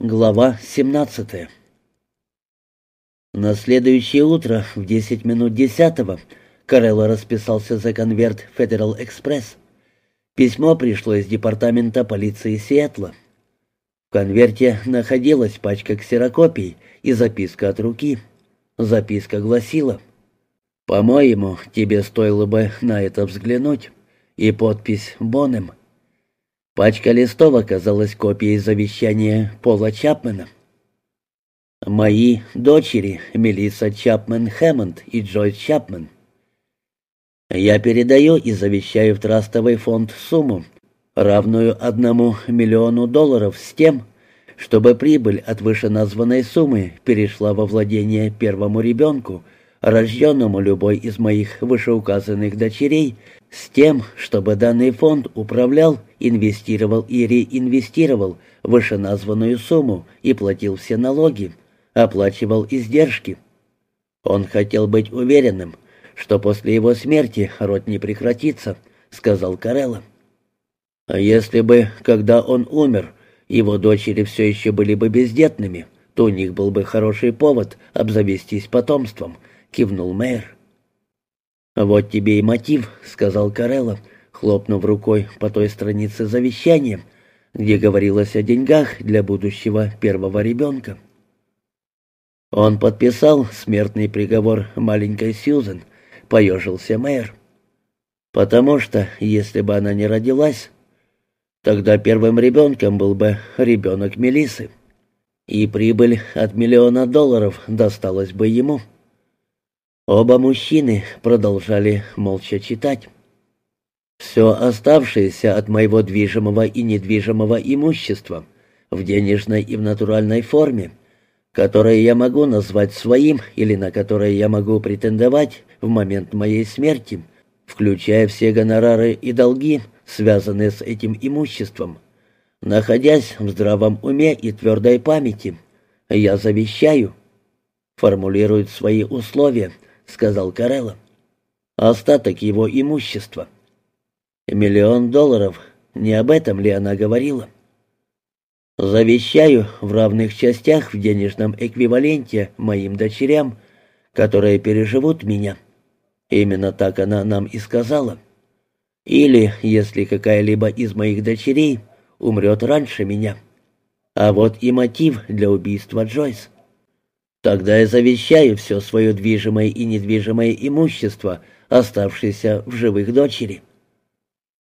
Глава 17 На следующее утро в 10 минут десятого Карелло расписался за конверт Federal Express. Письмо пришло из департамента полиции Сиэтла. В конверте находилась пачка ксерокопий и записка от руки. Записка гласила «По-моему, тебе стоило бы на это взглянуть» и подпись «Бонем». Пачка листов оказалась копией завещания Пола Чапмана. Мои дочери, Мелисса Чапман Хэммонд и Джойс Чапман. Я передаю и завещаю в трастовый фонд сумму, равную одному миллиону долларов с тем, чтобы прибыль от вышеназванной суммы перешла во владение первому ребенку, рожденному любой из моих вышеуказанных дочерей, с тем, чтобы данный фонд управлял, инвестировал и реинвестировал вышеназванную сумму и платил все налоги, оплачивал издержки. Он хотел быть уверенным, что после его смерти род не прекратится, сказал Карелла. А если бы, когда он умер, его дочери все еще были бы бездетными, то у них был бы хороший повод обзавестись потомством, кивнул мэр. «Вот тебе и мотив», — сказал Карелло, хлопнув рукой по той странице завещания, где говорилось о деньгах для будущего первого ребенка. Он подписал смертный приговор маленькой Сьюзен, поежился мэр. Потому что, если бы она не родилась, тогда первым ребенком был бы ребенок Мелисы, и прибыль от миллиона долларов досталась бы ему. Оба мужчины продолжали молча читать. «Все оставшееся от моего движимого и недвижимого имущества в денежной и в натуральной форме, которое я могу назвать своим или на которое я могу претендовать в момент моей смерти, включая все гонорары и долги, связанные с этим имуществом, находясь в здравом уме и твердой памяти, я завещаю, формулирует свои условия – сказал Карелло. «Остаток его имущества». «Миллион долларов. Не об этом ли она говорила?» «Завещаю в равных частях в денежном эквиваленте моим дочерям, которые переживут меня». Именно так она нам и сказала. Или, если какая-либо из моих дочерей умрет раньше меня. А вот и мотив для убийства Джойс. Тогда я завещаю все свое движимое и недвижимое имущество, оставшееся в живых дочери.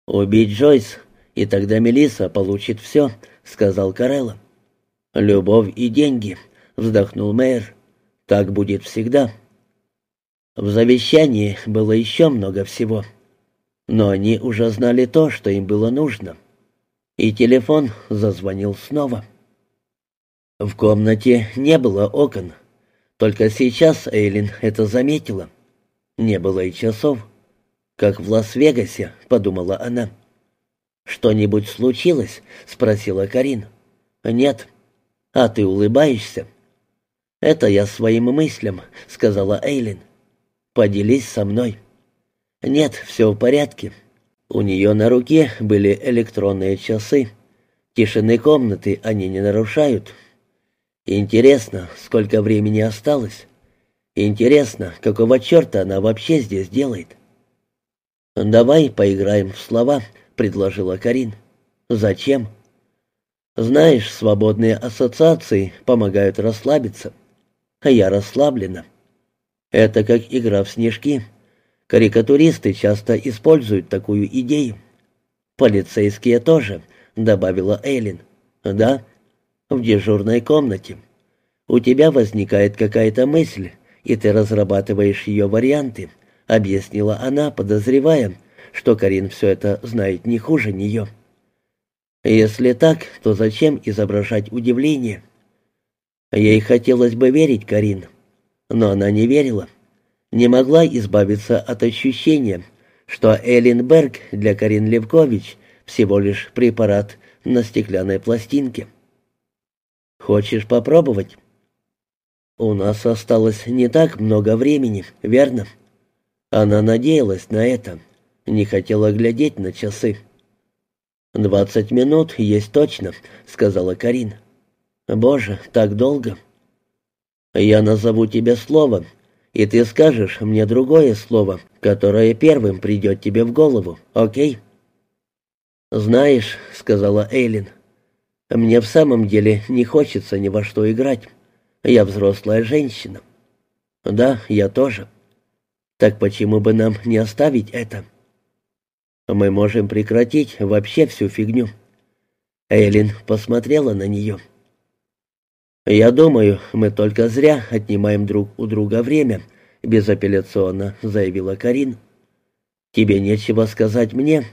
Убить Джойс, и тогда Мелисса получит все, сказал Карелла. Любовь и деньги, вздохнул мэр. Так будет всегда. В завещании было еще много всего. Но они уже знали то, что им было нужно. И телефон зазвонил снова. В комнате не было окон. Только сейчас Эйлин это заметила. Не было и часов. «Как в Лас-Вегасе», — подумала она. «Что-нибудь случилось?» — спросила Карин. «Нет». «А ты улыбаешься?» «Это я своим мыслям», — сказала Эйлин. «Поделись со мной». «Нет, все в порядке». У нее на руке были электронные часы. Тишины комнаты они не нарушают, Интересно, сколько времени осталось? Интересно, какого черта она вообще здесь делает? «Давай поиграем в слова», — предложила Карин. «Зачем?» «Знаешь, свободные ассоциации помогают расслабиться. Я расслаблена. Это как игра в снежки. Карикатуристы часто используют такую идею. Полицейские тоже», — добавила Эйлин. «Да, в дежурной комнате. У тебя возникает какая-то мысль, и ты разрабатываешь ее варианты», — объяснила она, подозревая, что Карин все это знает не хуже нее. «Если так, то зачем изображать удивление?» Ей хотелось бы верить Карин, но она не верила. Не могла избавиться от ощущения, что Эллен Берг для Карин Левкович всего лишь препарат на стеклянной пластинке. Хочешь попробовать? У нас осталось не так много времени, верно? Она надеялась на это, не хотела глядеть на часы. «Двадцать минут есть точно», — сказала Карин. Боже, так долго. Я назову тебе слово, и ты скажешь мне другое слово, которое первым придет тебе в голову, окей? Знаешь, сказала Эйлин, мне в самом деле не хочется ни во что играть. Я взрослая женщина. Да, я тоже. Так почему бы нам не оставить это? Мы можем прекратить вообще всю фигню. Эйлин посмотрела на нее. «Я думаю, мы только зря отнимаем друг у друга время», — безапелляционно заявила Карин. «Тебе нечего сказать мне,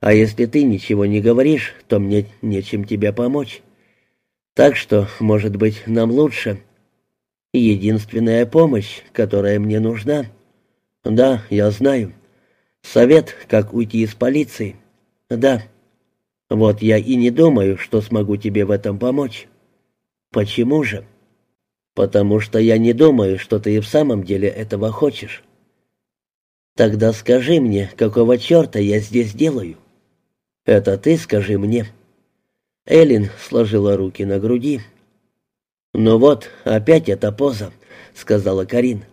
а если ты ничего не говоришь, то мне нечем тебе помочь. Так что, может быть, нам лучше. Единственная помощь, которая мне нужна. Да, я знаю. Совет, как уйти из полиции. Да». Вот я и не думаю, что смогу тебе в этом помочь. Почему же? Потому что я не думаю, что ты и в самом деле этого хочешь. Тогда скажи мне, какого черта я здесь делаю? Это ты скажи мне. Элин сложила руки на груди. «Ну вот, опять эта поза», — сказала Карин.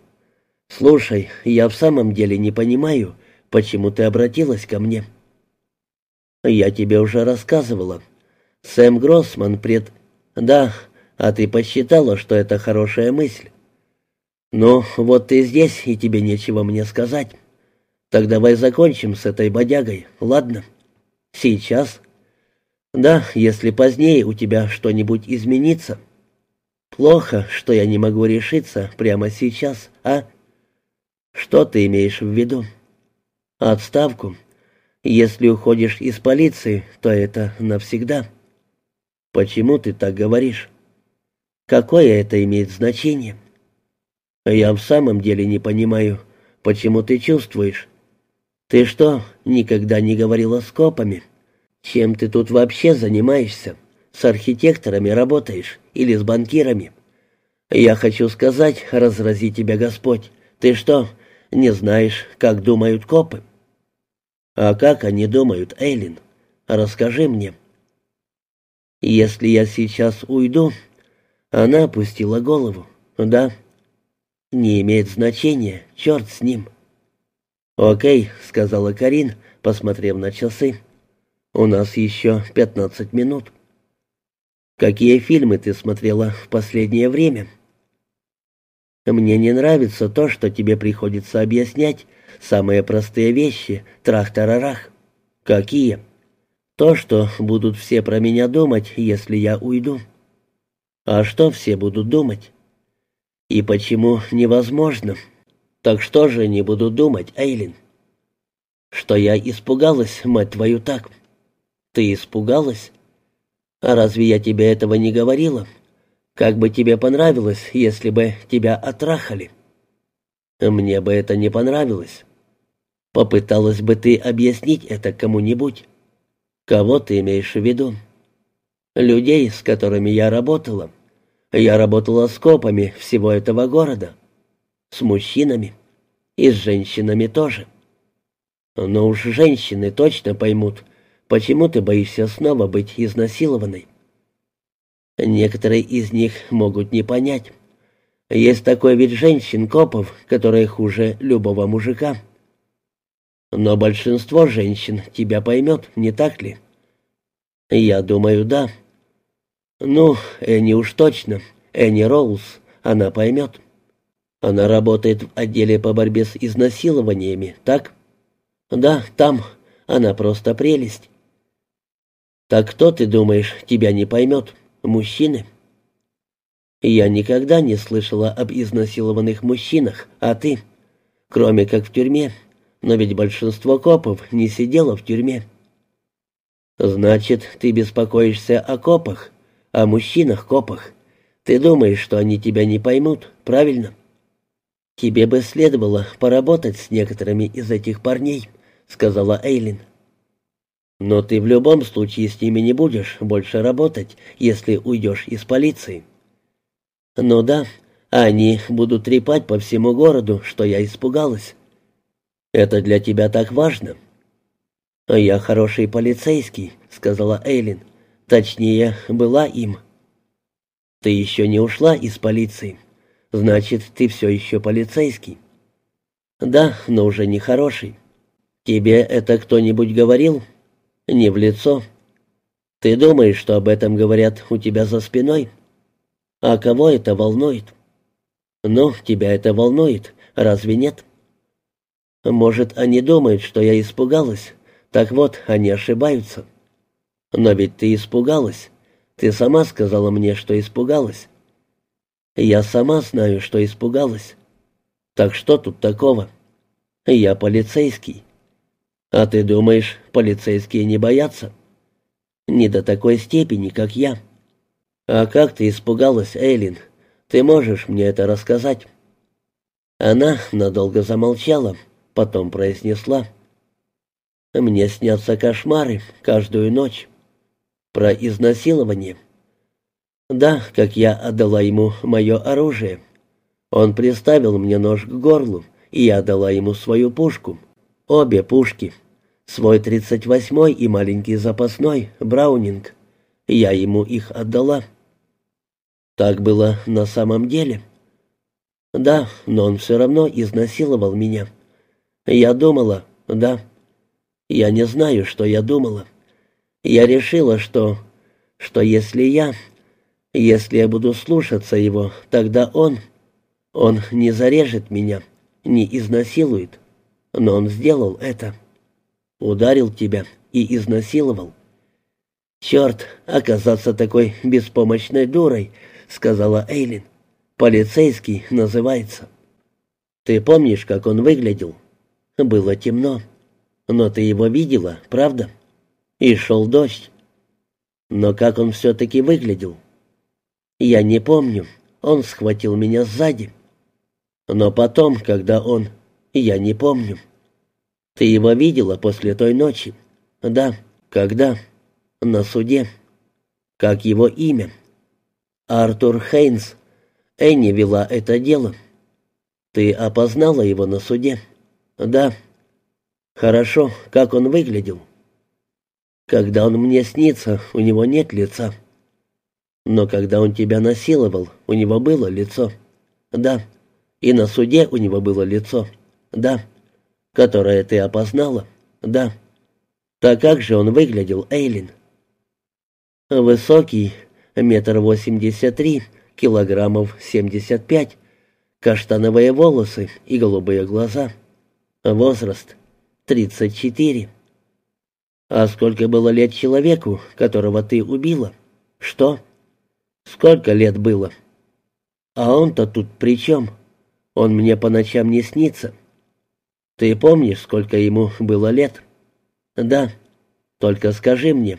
«Слушай, я в самом деле не понимаю, почему ты обратилась ко мне». «Я тебе уже рассказывала. Сэм Гроссман пред...» «Да, а ты посчитала, что это хорошая мысль?» «Ну, вот ты здесь, и тебе нечего мне сказать. Так давай закончим с этой бодягой, ладно?» «Сейчас?» «Да, если позднее у тебя что-нибудь изменится». «Плохо, что я не могу решиться прямо сейчас, а?» «Что ты имеешь в виду?» «Отставку. Если уходишь из полиции, то это навсегда. Почему ты так говоришь? Какое это имеет значение? Я в самом деле не понимаю, почему ты чувствуешь. Ты что, никогда не говорила с копами? Чем ты тут вообще занимаешься? С архитекторами работаешь или с банкирами? Я хочу сказать, разрази тебя Господь. Ты что, не знаешь, как думают копы? «А как они думают, Эйлин? Расскажи мне». «Если я сейчас уйду...» Она опустила голову. «Да». «Не имеет значения, черт с ним». «Окей», — сказала Карин, посмотрев на часы. «У нас еще пятнадцать минут». «Какие фильмы ты смотрела в последнее время?» «Мне не нравится то, что тебе приходится объяснять, Самые простые вещи, трах-тарарах. Какие? То, что будут все про меня думать, если я уйду. А что все будут думать? И почему невозможно? Так что же они будут думать, Эйлин? Что я испугалась, мать твою, так? Ты испугалась? А разве я тебе этого не говорила? Как бы тебе понравилось, если бы тебя отрахали? Мне бы это не понравилось. Попыталась бы ты объяснить это кому-нибудь? Кого ты имеешь в виду? Людей, с которыми я работала. Я работала с копами всего этого города. С мужчинами. И с женщинами тоже. Но уж женщины точно поймут, почему ты боишься снова быть изнасилованной. Некоторые из них могут не понять. Есть такой вид женщин-копов, которые хуже любого мужика. Но большинство женщин тебя поймет, не так ли? Я думаю, да. Ну, Энни уж точно. Энни Роуз, она поймет. Она работает в отделе по борьбе с изнасилованиями, так? Да, там. Она просто прелесть. Так кто, ты думаешь, тебя не поймет? Мужчины? Я никогда не слышала об изнасилованных мужчинах, а ты? Кроме как в тюрьме. Но ведь большинство копов не сидело в тюрьме. Значит, ты беспокоишься о копах, о мужчинах-копах. Ты думаешь, что они тебя не поймут, правильно? Тебе бы следовало поработать с некоторыми из этих парней, сказала Эйлин. Но ты в любом случае с ними не будешь больше работать, если уйдешь из полиции. Ну да, они будут трепать по всему городу, что я испугалась. Это для тебя так важно?» «Я хороший полицейский», — сказала Эйлин. «Точнее, была им». Ты еще не ушла из полиции. Значит, ты все еще полицейский. Да, но уже не хороший. Тебе это кто-нибудь говорил? Не в лицо. Ты думаешь, что об этом говорят у тебя за спиной? А кого это волнует? Ну, тебя это волнует, разве нет? Может, они думают, что я испугалась? Так вот, они ошибаются. Но ведь ты испугалась. Ты сама сказала мне, что испугалась. Я сама знаю, что испугалась. Так что тут такого? Я полицейский. А ты думаешь, полицейские не боятся? Не до такой степени, как я. А как ты испугалась, Эйлин? Ты можешь мне это рассказать? Она надолго замолчала, потом произнесла: Мне снятся кошмары каждую ночь про изнасилование. Да, как я отдала ему мое оружие. Он приставил мне нож к горлу, и я дала ему свою пушку. Обе пушки. Свой тридцать восьмой и маленький запасной, Браунинг. Я ему их отдала. Так было на самом деле. Да, но он все равно изнасиловал меня. Я думала, да. Я не знаю, что я думала. Я решила, что... что если я... Если я буду слушаться его, тогда он... Он не зарежет меня, не изнасилует. Но он сделал это. Ударил тебя и изнасиловал. «Черт, оказаться такой беспомощной дурой», — сказала Эйлин. «Полицейский называется». «Ты помнишь, как он выглядел?» «Было темно. Но ты его видела, правда?» «И шел дождь. Но как он все-таки выглядел?» Я не помню. Он схватил меня сзади. Но потом, когда он... Я не помню. Ты его видела после той ночи? Да. Когда? На суде. Как его имя? Артур Хейнс. Энни вела это дело. Ты опознала его на суде? Да. Хорошо. Как он выглядел? Когда он мне снится, у него нет лица. Но когда он тебя насиловал, у него было лицо. Да. И на суде у него было лицо. Да. Которое ты опознала. Да. Так как же он выглядел, Эйлин? Высокий, метр восемьдесят три, килограммов семьдесят пять, каштановые волосы и голубые глаза. Возраст тридцать четыре. А сколько было лет человеку, которого ты убила? Что? Сколько лет было? А он-то тут при чем? Он мне по ночам не снится. Ты помнишь, сколько ему было лет? Да. Только скажи мне.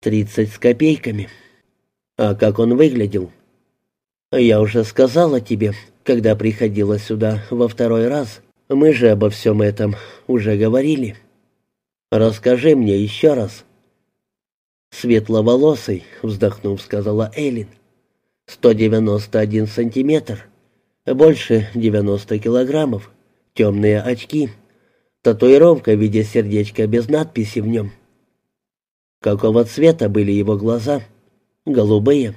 Тридцать с копейками. А как он выглядел? Я уже сказала тебе, когда приходила сюда во второй раз. Мы же обо всем этом уже говорили. Расскажи мне еще раз. «Светловолосый», — вздохнув, сказала Эйлин. «Сто девяносто один сантиметр. Больше девяносто килограммов. Темные очки. Татуировка в виде сердечка без надписи в нем». «Какого цвета были его глаза?» «Голубые.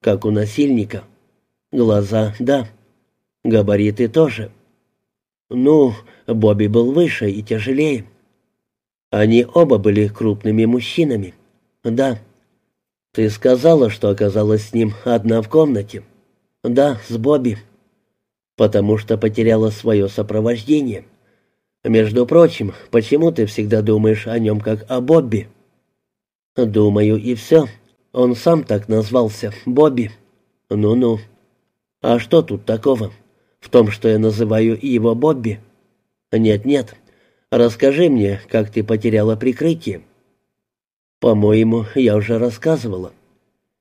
Как у насильника». «Глаза, да. Габариты тоже». «Ну, Бобби был выше и тяжелее». Они оба были крупными мужчинами. «Да». «Ты сказала, что оказалась с ним одна в комнате?» «Да, с Бобби». «Потому что потеряла свое сопровождение». «Между прочим, почему ты всегда думаешь о нем как о Бобби?» «Думаю, и все. Он сам так назвался, Бобби». «Ну-ну». «А что тут такого? В том, что я называю его Бобби?» «Нет-нет. Расскажи мне, как ты потеряла прикрытие». «По-моему, я уже рассказывала».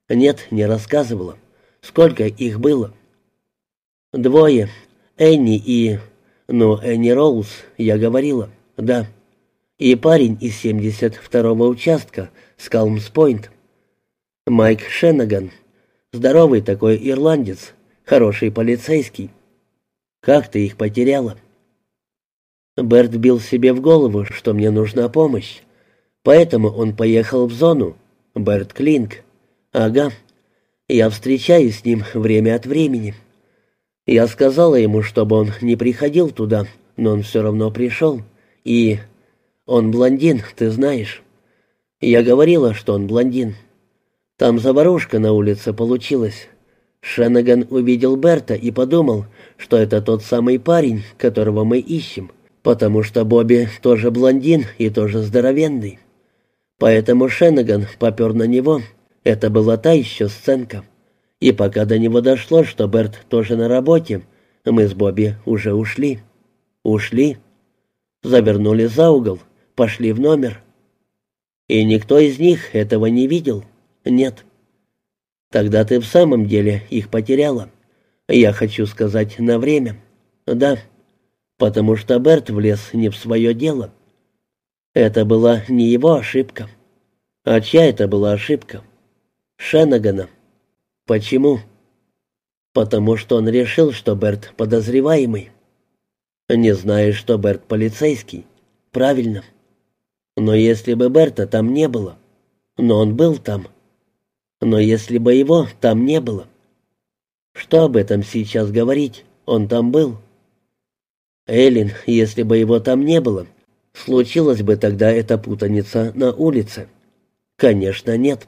«Нет, не рассказывала. Сколько их было?» «Двое. Энни и... Ну, Энни Роуз, я говорила. Да. И парень из 72-го участка, Скалмс-Пойнт. Майк Шеннаган. Здоровый такой ирландец, хороший полицейский. Как ты их потеряла?» Берт бил себе в голову, что мне нужна помощь. Поэтому он поехал в зону. Берт Клинк. Ага. Я встречаюсь с ним время от времени. Я сказала ему, чтобы он не приходил туда, но он все равно пришел. И он блондин, ты знаешь. Я говорила, что он блондин. Там заварушка на улице получилась. Шеннеган увидел Берта и подумал, что это тот самый парень, которого мы ищем, потому что Бобби тоже блондин и тоже здоровенный. Поэтому Шеннеган попер на него. Это была та еще сценка. И пока до него дошло, что Берт тоже на работе, мы с Бобби уже ушли. Ушли. Завернули за угол, пошли в номер. И никто из них этого не видел. Нет. Тогда ты в самом деле их потеряла. Я хочу сказать, на время. Да. Потому что Берт влез не в свое дело. Это была не его ошибка. А чья это была ошибка? Шеннагана. Почему? Потому что он решил, что Берт подозреваемый. Не знаешь, что Берт полицейский. Правильно. Но если бы Берта там не было. Но он был там. Но если бы его там не было. Что об этом сейчас говорить? Он там был. Эллен, если бы его там не было, случилась бы тогда эта путаница на улице. Конечно, нет.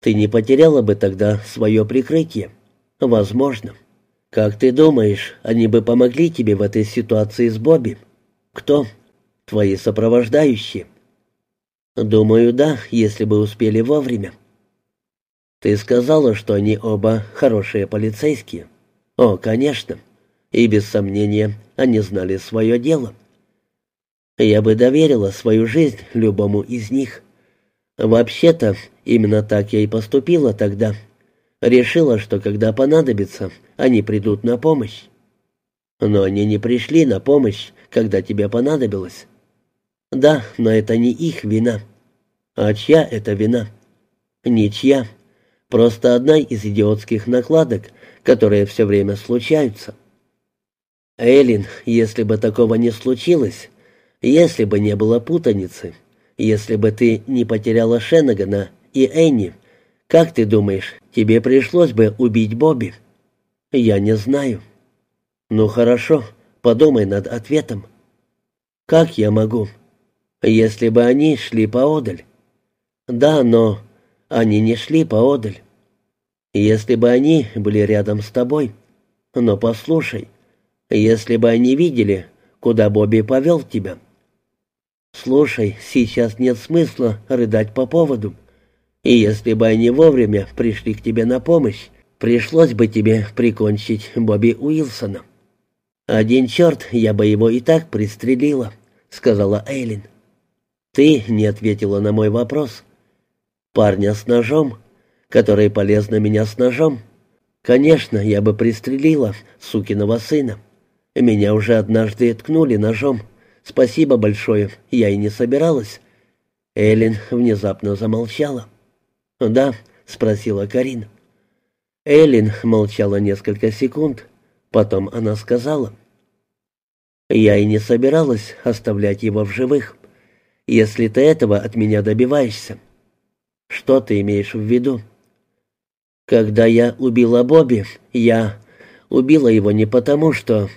Ты не потеряла бы тогда свое прикрытие? Возможно. Как ты думаешь, они бы помогли тебе в этой ситуации с Бобби? Кто? Твои сопровождающие? Думаю, да, если бы успели вовремя. Ты сказала, что они оба хорошие полицейские. О, конечно. И без сомнения, они знали свое дело. Я бы доверила свою жизнь любому из них. Вообще-то, именно так я и поступила тогда. Решила, что когда понадобится, они придут на помощь. Но они не пришли на помощь, когда тебе понадобилось. Да, но это не их вина. А чья это вина? Ничья. Просто одна из идиотских накладок, которые все время случаются. Эллин, если бы такого не случилось, если бы не было путаницы, если бы ты не потеряла Шеннагана и Энни, как ты думаешь, тебе пришлось бы убить Бобби? Я не знаю. Ну хорошо, подумай над ответом. Как я могу? Если бы они шли поодаль. Да, но они не шли поодаль. Если бы они были рядом с тобой. Но послушай, если бы они видели, куда Бобби повел тебя, «Слушай, сейчас нет смысла рыдать по поводу. И если бы они вовремя пришли к тебе на помощь, пришлось бы тебе прикончить Бобби Уилсона». «Один черт, я бы его и так пристрелила», — сказала Эйлин. «Ты не ответила на мой вопрос. Парня с ножом, который полез на меня с ножом. Конечно, я бы пристрелила сукиного сына. Меня уже однажды ткнули ножом». «Спасибо большое, я и не собиралась». Эллен внезапно замолчала. «Да?» — спросила Карин. Эллен молчала несколько секунд. Потом она сказала. «Я и не собиралась оставлять его в живых, если ты этого от меня добиваешься. Что ты имеешь в виду?» «Когда я убила Бобби, я убила его не потому, что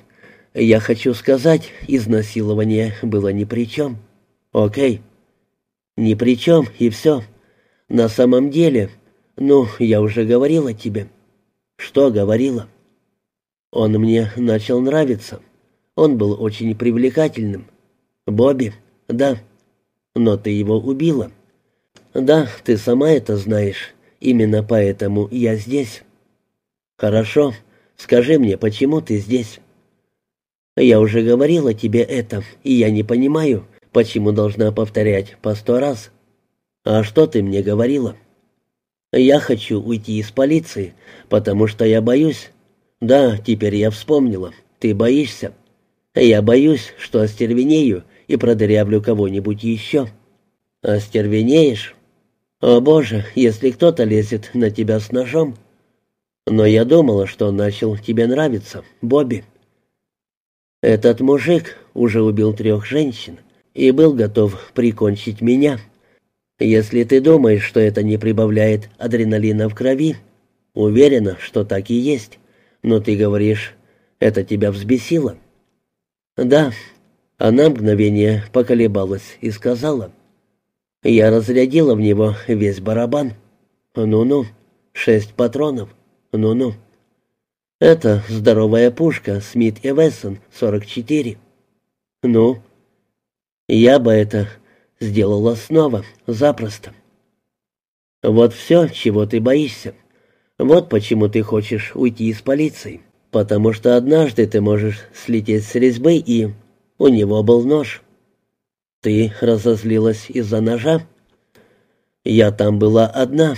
я хочу сказать, изнасилование было ни при чем. Окей. Ни при чем, и все. На самом деле, ну, я уже говорила тебе. Что говорила? Он мне начал нравиться. Он был очень привлекательным. Бобби? Да. Но ты его убила. Да, ты сама это знаешь. Именно поэтому я здесь. Хорошо. Скажи мне, почему ты здесь? Я уже говорила тебе это, и я не понимаю, почему должна повторять по сто раз. А что ты мне говорила? Я хочу уйти из полиции, потому что я боюсь. Да, теперь я вспомнила. Ты боишься. Я боюсь, что остервенею и продырявлю кого-нибудь еще. Остервенеешь? О, Боже, если кто-то лезет на тебя с ножом. Но я думала, что он начал тебе нравиться, Бобби. Этот мужик уже убил трех женщин и был готов прикончить меня. Если ты думаешь, что это не прибавляет адреналина в крови, Уверена, что так и есть. Но ты говоришь, это тебя взбесило? Да. Она мгновение поколебалась и сказала. Я разрядила в него весь барабан. Ну-ну, шесть патронов. Ну-ну. Это здоровая пушка Смит и Вессон 44. Ну, я бы это сделала снова, запросто. Вот все, чего ты боишься. Вот почему ты хочешь уйти из полиции. Потому что однажды ты можешь слететь с резьбы и... У него был нож. Ты разозлилась из-за ножа? Я там была одна.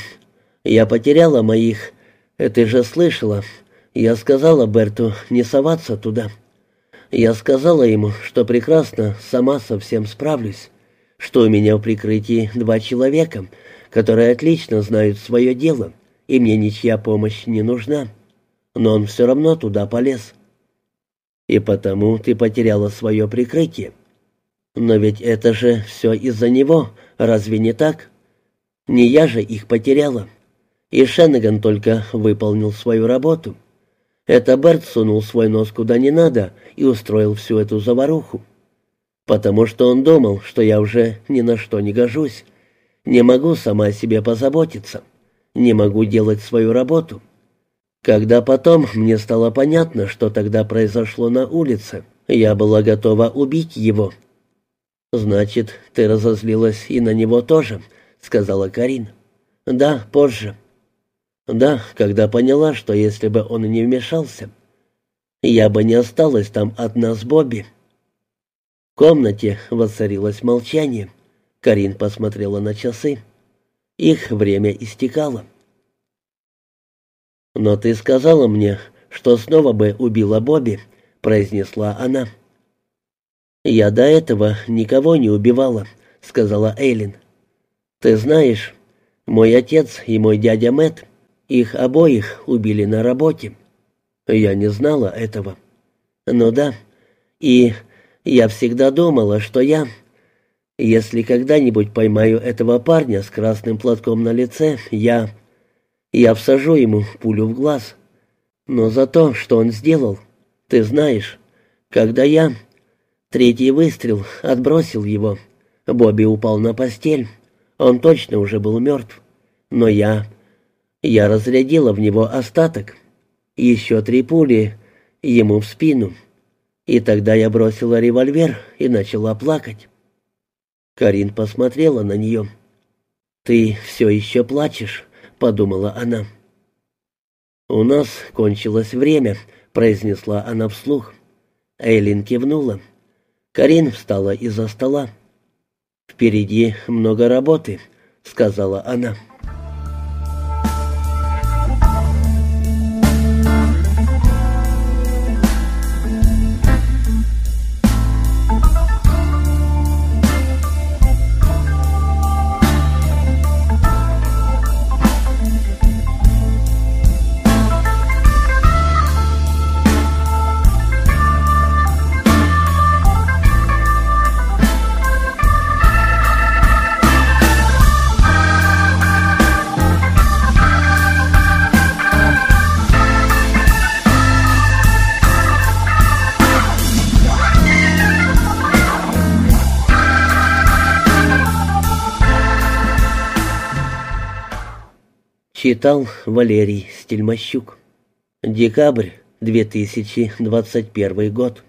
Я потеряла моих... Ты же слышала. Я сказала Берту не соваться туда. Я сказала ему, что прекрасно сама совсем справлюсь, что у меня в прикрытии два человека, которые отлично знают свое дело, и мне ничья помощь не нужна. Но он все равно туда полез. И потому ты потеряла свое прикрытие. Но ведь это же все из-за него, разве не так? Не я же их потеряла. И Шеннеган только выполнил свою работу. Это Берт сунул свой нос куда не надо и устроил всю эту заваруху. Потому что он думал, что я уже ни на что не гожусь, не могу сама о себе позаботиться, не могу делать свою работу. Когда потом мне стало понятно, что тогда произошло на улице, я была готова убить его. «Значит, ты разозлилась и на него тоже», — сказала Карин. «Да, позже». Да, когда поняла, что если бы он не вмешался, я бы не осталась там одна с Бобби. В комнате воцарилось молчание. Карин посмотрела на часы. Их время истекало. «Но ты сказала мне, что снова бы убила Бобби», — произнесла она. «Я до этого никого не убивала», — сказала Эйлин. «Ты знаешь, мой отец и мой дядя Мэтт их обоих убили на работе. Я не знала этого. Ну да. И я всегда думала, что я... Если когда-нибудь поймаю этого парня с красным платком на лице, я... Я всажу ему пулю в глаз. Но за то, что он сделал, ты знаешь, когда я... Третий выстрел отбросил его. Бобби упал на постель. Он точно уже был мертв. Но я я разрядила в него остаток. Еще три пули ему в спину. И тогда я бросила револьвер и начала плакать. Карин посмотрела на нее. «Ты все еще плачешь», — подумала она. «У нас кончилось время», — произнесла она вслух. Эйлин кивнула. Карин встала из-за стола. «Впереди много работы», — сказала она. Читал Валерий Стельмощук. Декабрь 2021 год.